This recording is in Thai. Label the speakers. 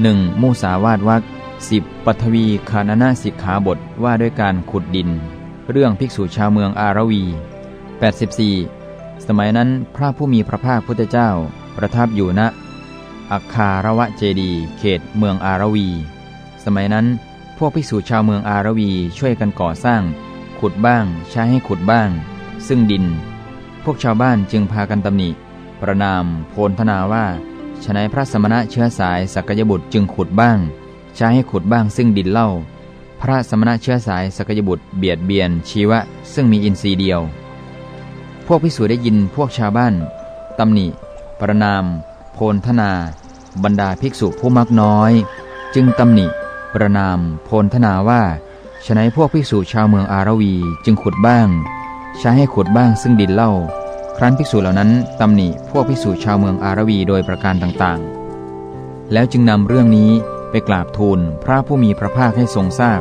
Speaker 1: 1. มุสาวาทวักสิบปัทวีคานนาสิกขาบทว่าด้วยการขุดดิน เรื่องภิกษุชาวเมืองอารวี 84 สมัยนั้นพระผู้มีพระภาคพุทธเจ้า ประทับอยู่ณอัคคารวะเจดี เขตเมืองอารวี สมัยนั้นพวกภิกษุชาวเมืองอารวีช่วยกันก่อสร้าง ขุดบ้าง ใช้ให้ขุดบ้าง ซึ่งดิน พวกชาวบ้านจึงพากันตำหนิ ประนามโพลธนาว่า ฉนัยพระสมณะเชื้อสายสักยบุตรจึงขุดบ้าง ใช้ให้ขุดบ้างซึ่งดินเล่า พระสมณะเชื้อสายสักยบุตรเบียดเบียน ชีวะ ซึ่งมีอินทรีย์เดียว พวกพิสูจได้ยินพวกชาวบ้านตำหนิ ประนาม โพลธนา บรรดาภิกษุผู้มักน้อย จึงตำหนิ ประนาม โพลธนาว่าฉนัยพวกภิกษุชาวเมืองอารวีจึงขุดบ้าง ใช้ให้ขุดบ้างซึ่งดินเล่า ครั้นภิกษุเหล่านั้นตำหนิพวกภิกษุชาวเมืองอารวีโดยประการต่างๆ แล้วจึงนำเรื่องนี้ไปกราบทูลพระผู้มีพระภาคให้ทรงทราบ